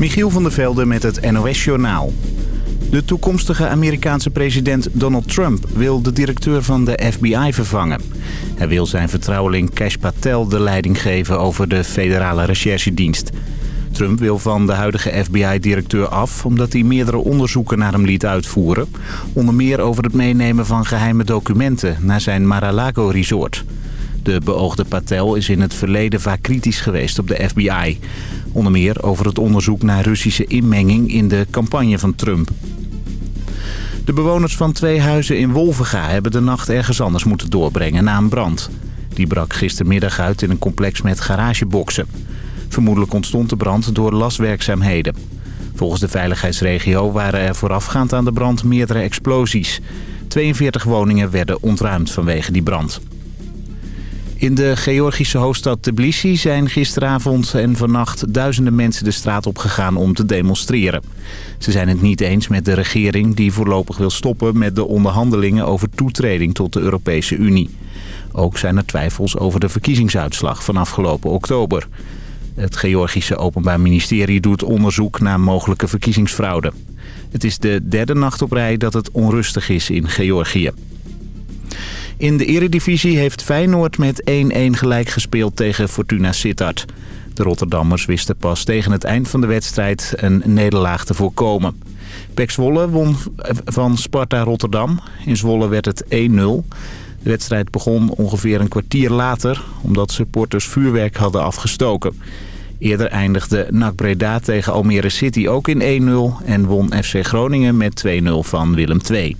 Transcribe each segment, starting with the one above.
Michiel van der Velde met het NOS-journaal. De toekomstige Amerikaanse president Donald Trump wil de directeur van de FBI vervangen. Hij wil zijn vertrouweling Cash Patel de leiding geven over de federale recherchedienst. Trump wil van de huidige FBI-directeur af omdat hij meerdere onderzoeken naar hem liet uitvoeren. Onder meer over het meenemen van geheime documenten naar zijn Mar-a-Lago-resort. De beoogde Patel is in het verleden vaak kritisch geweest op de FBI. Onder meer over het onderzoek naar Russische inmenging in de campagne van Trump. De bewoners van twee huizen in Wolvenga hebben de nacht ergens anders moeten doorbrengen na een brand. Die brak gistermiddag uit in een complex met garageboxen. Vermoedelijk ontstond de brand door laswerkzaamheden. Volgens de veiligheidsregio waren er voorafgaand aan de brand meerdere explosies. 42 woningen werden ontruimd vanwege die brand. In de Georgische hoofdstad Tbilisi zijn gisteravond en vannacht duizenden mensen de straat opgegaan om te demonstreren. Ze zijn het niet eens met de regering die voorlopig wil stoppen met de onderhandelingen over toetreding tot de Europese Unie. Ook zijn er twijfels over de verkiezingsuitslag van afgelopen oktober. Het Georgische Openbaar Ministerie doet onderzoek naar mogelijke verkiezingsfraude. Het is de derde nacht op rij dat het onrustig is in Georgië. In de eredivisie heeft Feyenoord met 1-1 gelijk gespeeld tegen Fortuna Sittard. De Rotterdammers wisten pas tegen het eind van de wedstrijd een nederlaag te voorkomen. Pek Zwolle won van Sparta Rotterdam. In Zwolle werd het 1-0. De wedstrijd begon ongeveer een kwartier later... omdat supporters vuurwerk hadden afgestoken. Eerder eindigde NAC Breda tegen Almere City ook in 1-0... en won FC Groningen met 2-0 van Willem II.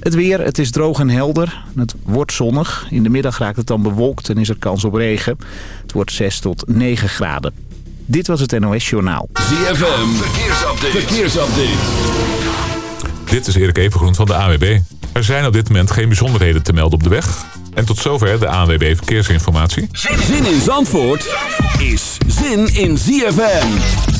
Het weer, het is droog en helder. Het wordt zonnig. In de middag raakt het dan bewolkt en is er kans op regen. Het wordt 6 tot 9 graden. Dit was het NOS Journaal. ZFM, verkeersupdate. verkeersupdate. Dit is Erik Evengroen van de AWB. Er zijn op dit moment geen bijzonderheden te melden op de weg. En tot zover de ANWB Verkeersinformatie. Zin in Zandvoort is zin in ZFM.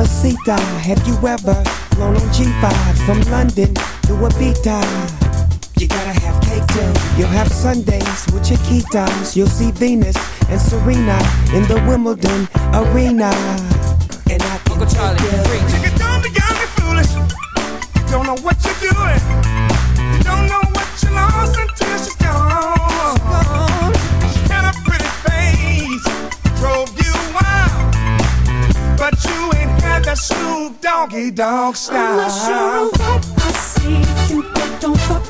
Mamacita, have you ever flown on G5 from London to Ibiza? You'll have Sundays with your key. You'll see Venus and Serena in the Wimbledon arena. And I can Uncle Charlie, you don't be got me foolish. You don't know what you're doing. You don't know what you lost until she's gone. She had a pretty face, drove you wild, but you ain't had that Snoop Doggy Dogg style. I'm not sure what I see, but don't fuck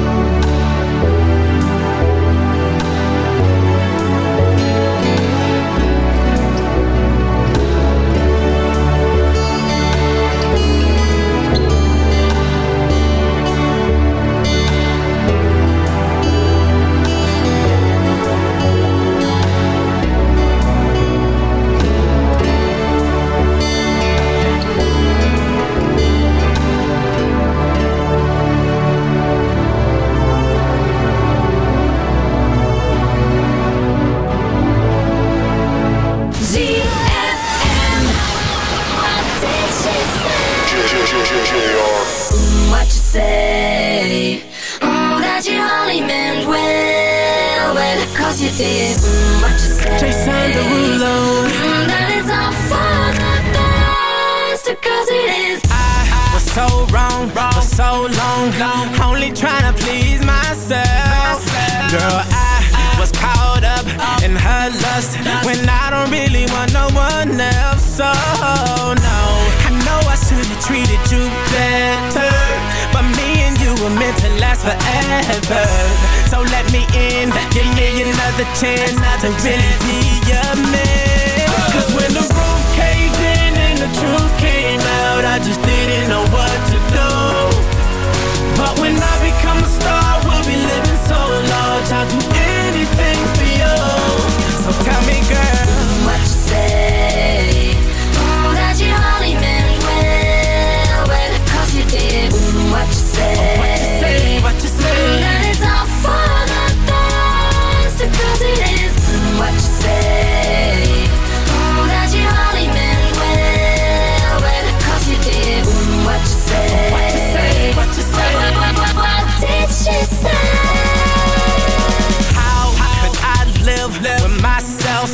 live with myself,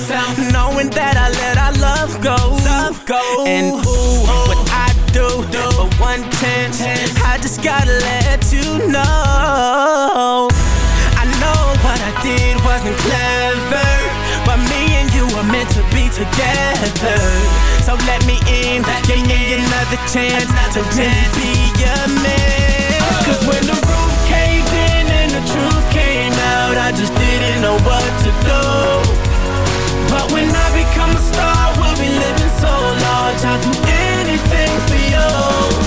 knowing that I let our love go. Love go. And ooh, what I do, but one chance, I just gotta let you know. I know what I did wasn't clever, but me and you were meant to be together. So let me in, let give me in. another chance another to chance. really be your man. Cause when the road the truth came out, I just didn't know what to do. But when I become a star, we'll be living so large. I'd do anything for you.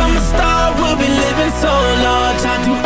so large, I do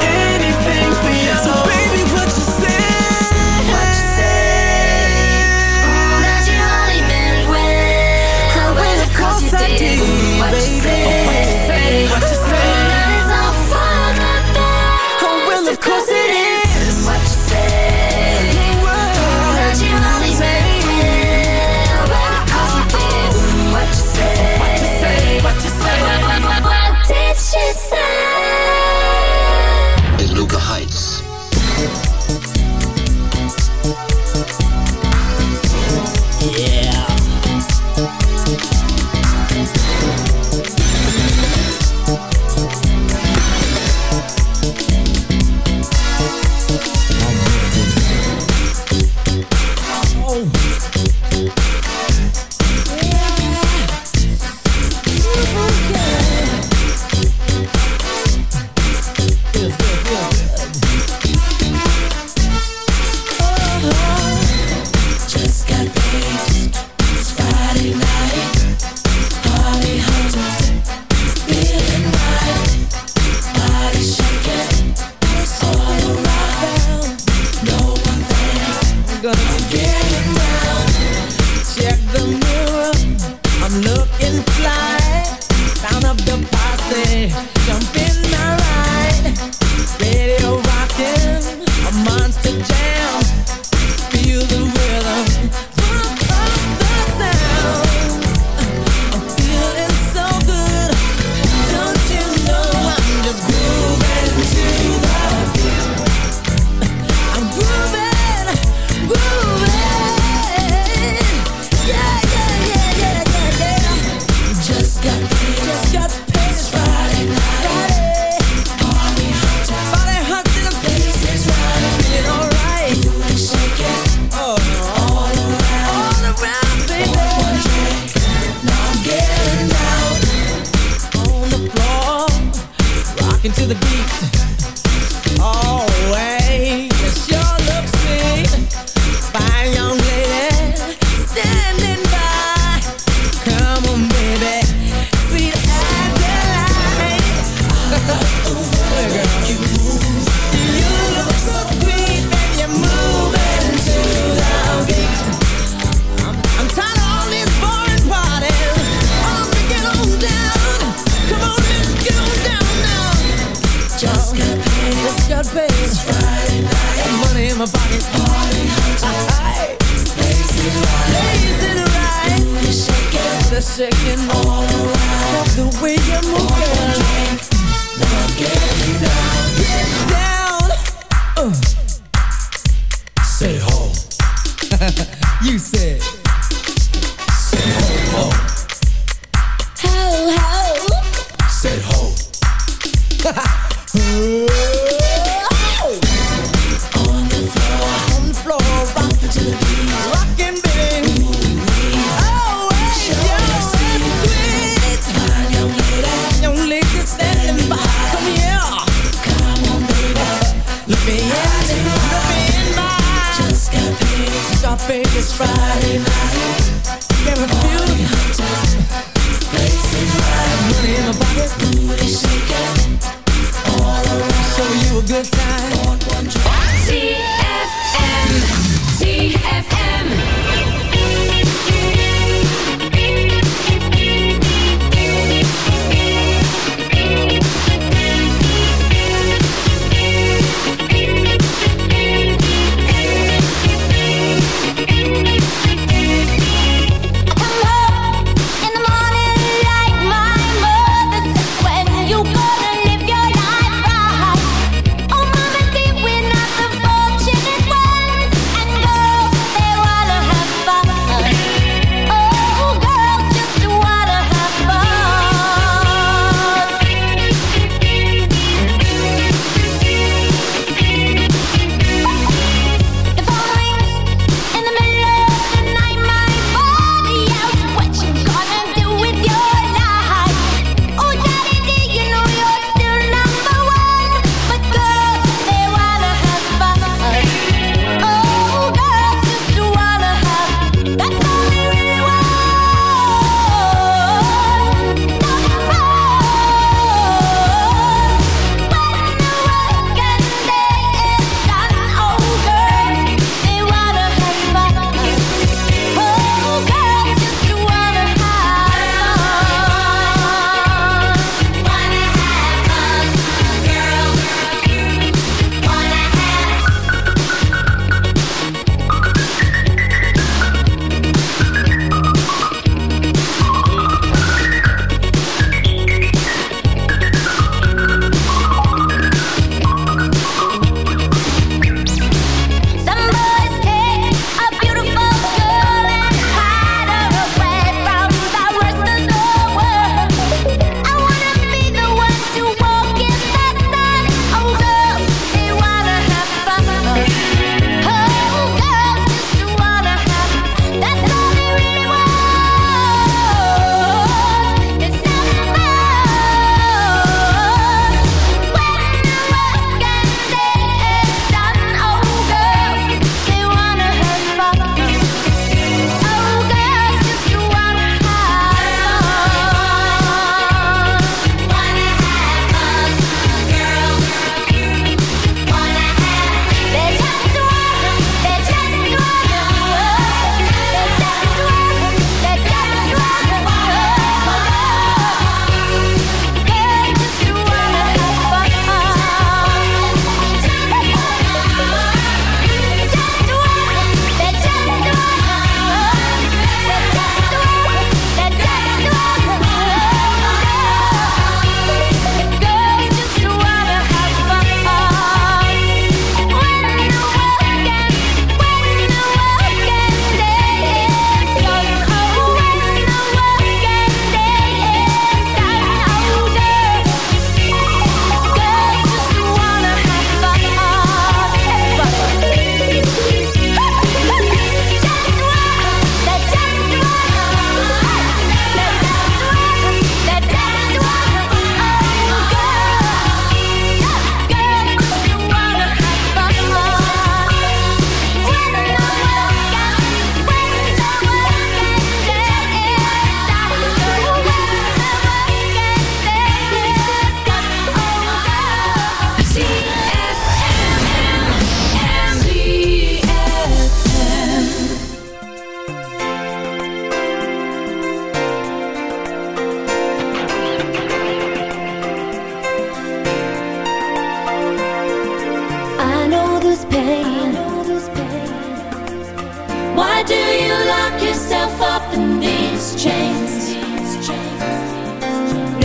yourself up in these chains.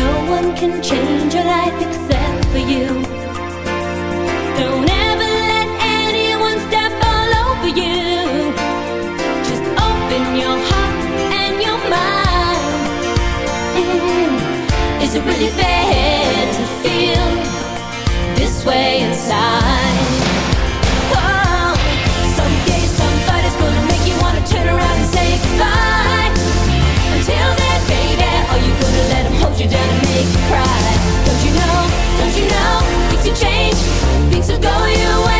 No one can change your life except for you. Don't ever let anyone step all over you. Just open your heart and your mind. Mm -hmm. Is it really fair? you're gonna make me cry. Don't you know, don't you know, things could change, things will go your way.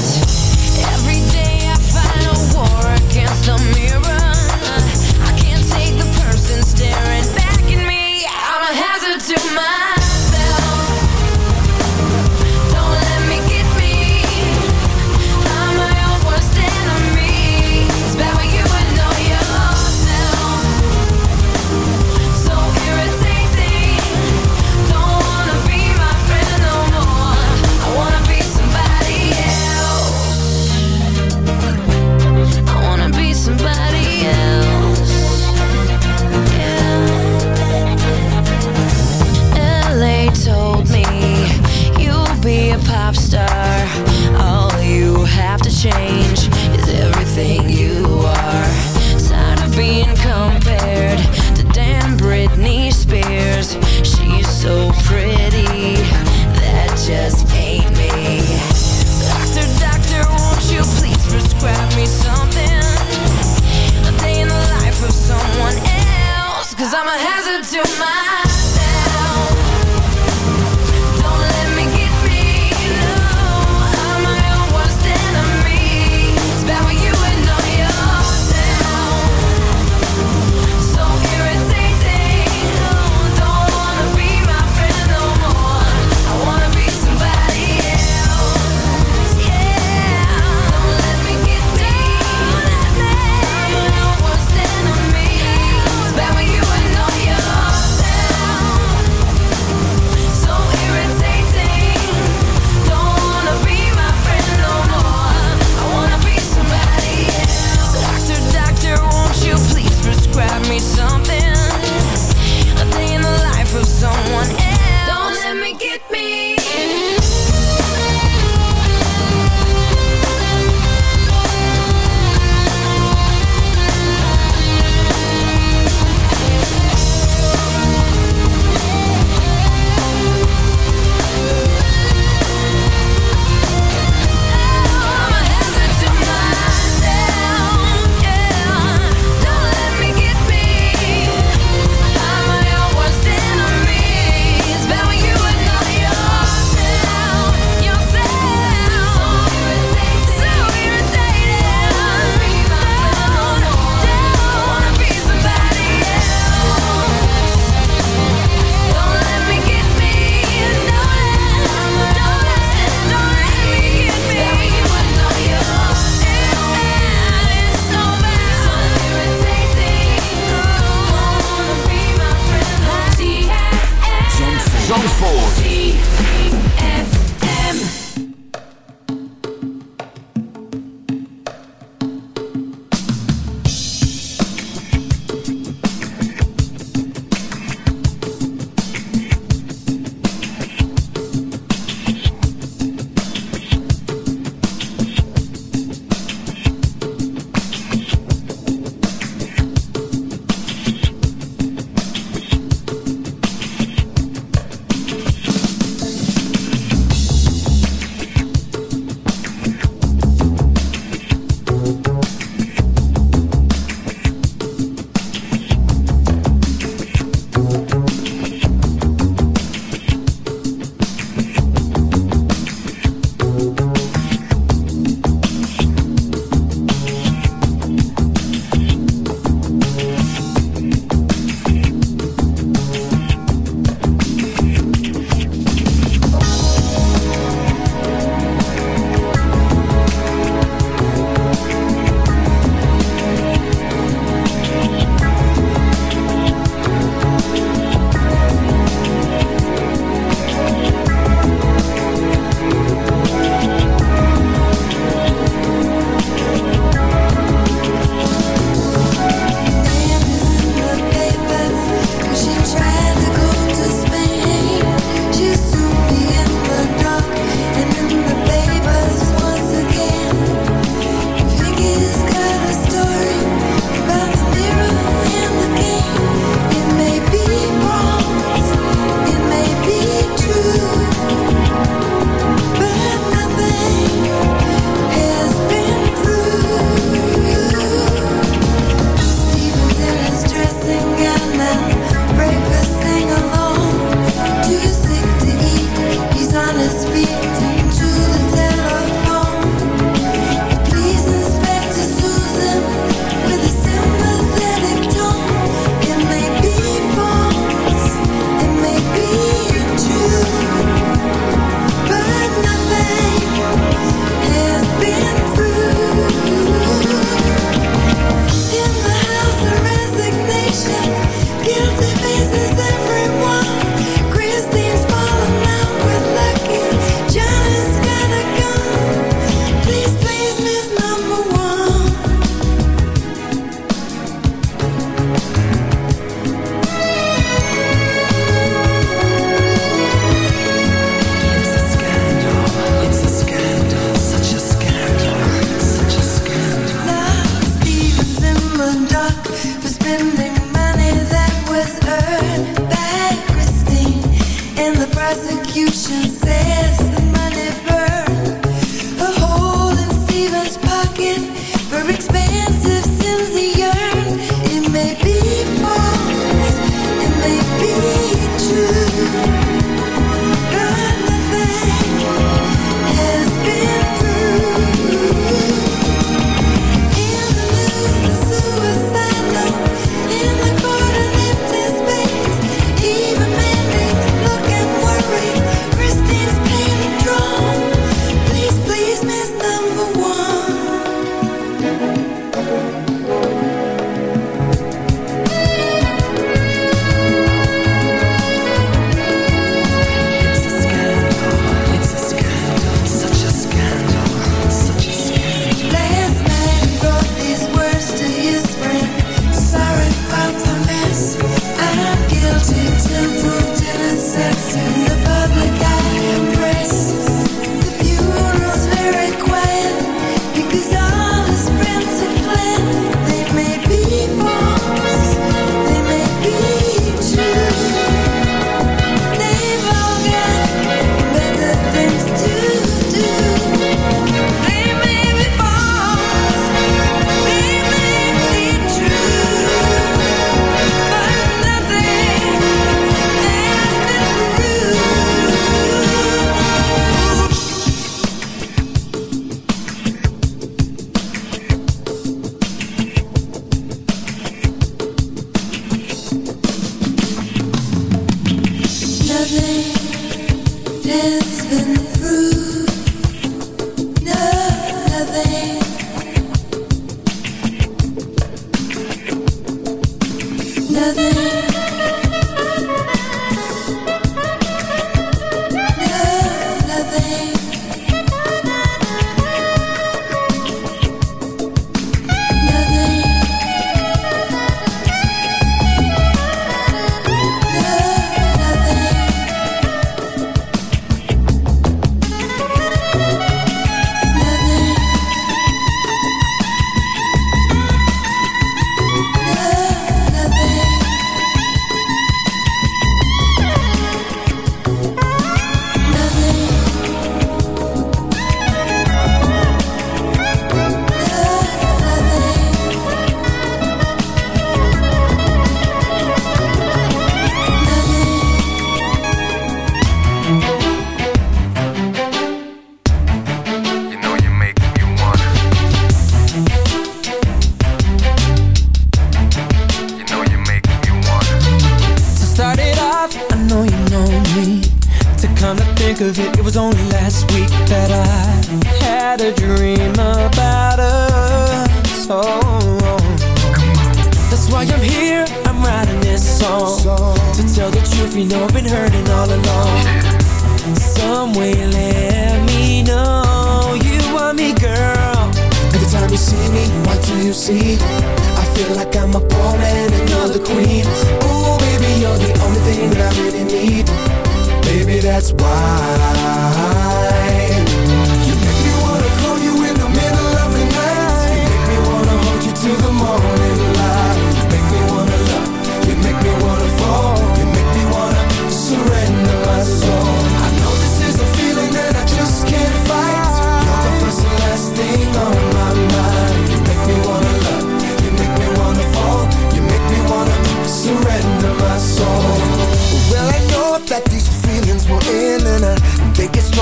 that's why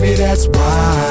Maybe that's why.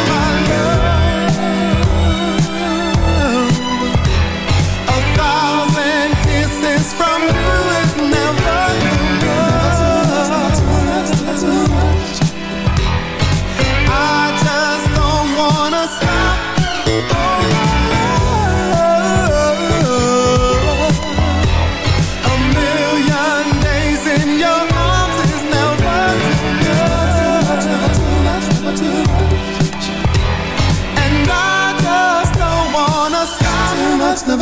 Stop.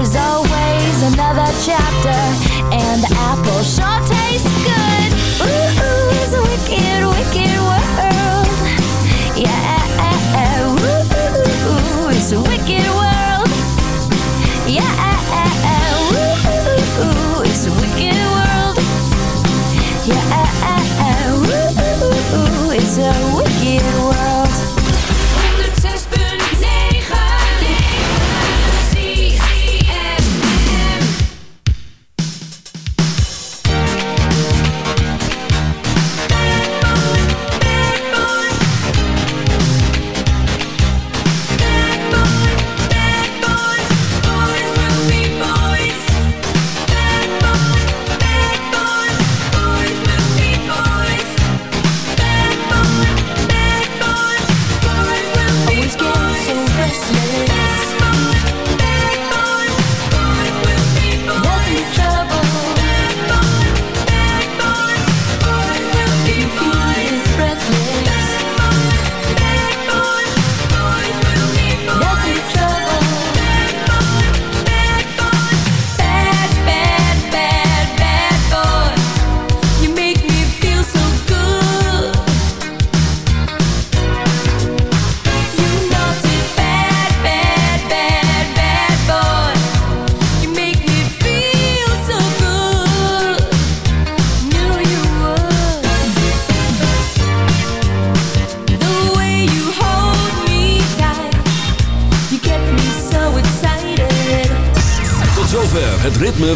There's always another chapter, and the apple sure